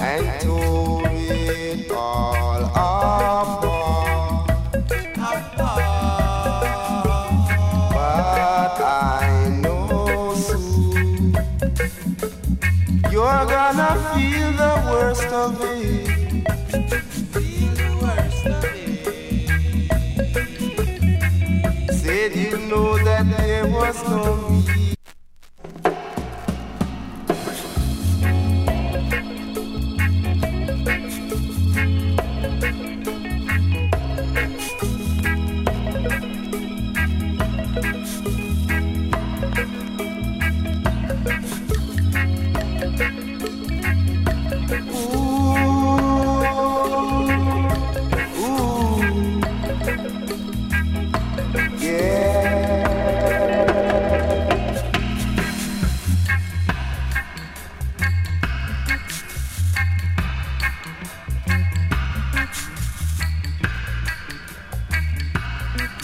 and it all. But I know soon you're gonna feel the worst of. Feel the worst of it. Said you know that there was no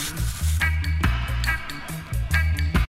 Mm-hmm.